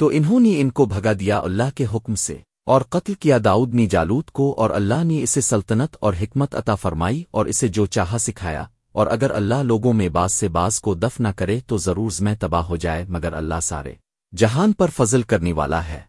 تو انہوں نے ان کو بھگا دیا اللہ کے حکم سے، اور قتل کیا داؤد نے جالوت کو، اور اللہ نے اسے سلطنت اور حکمت عطا فرمائی اور اسے جو چاہا سکھایا، اور اگر اللہ لوگوں میں باز سے باز کو دف نہ کرے تو ضرور میں تباہ ہو جائے مگر اللہ سارے جہان پر فضل کرنے والا ہے۔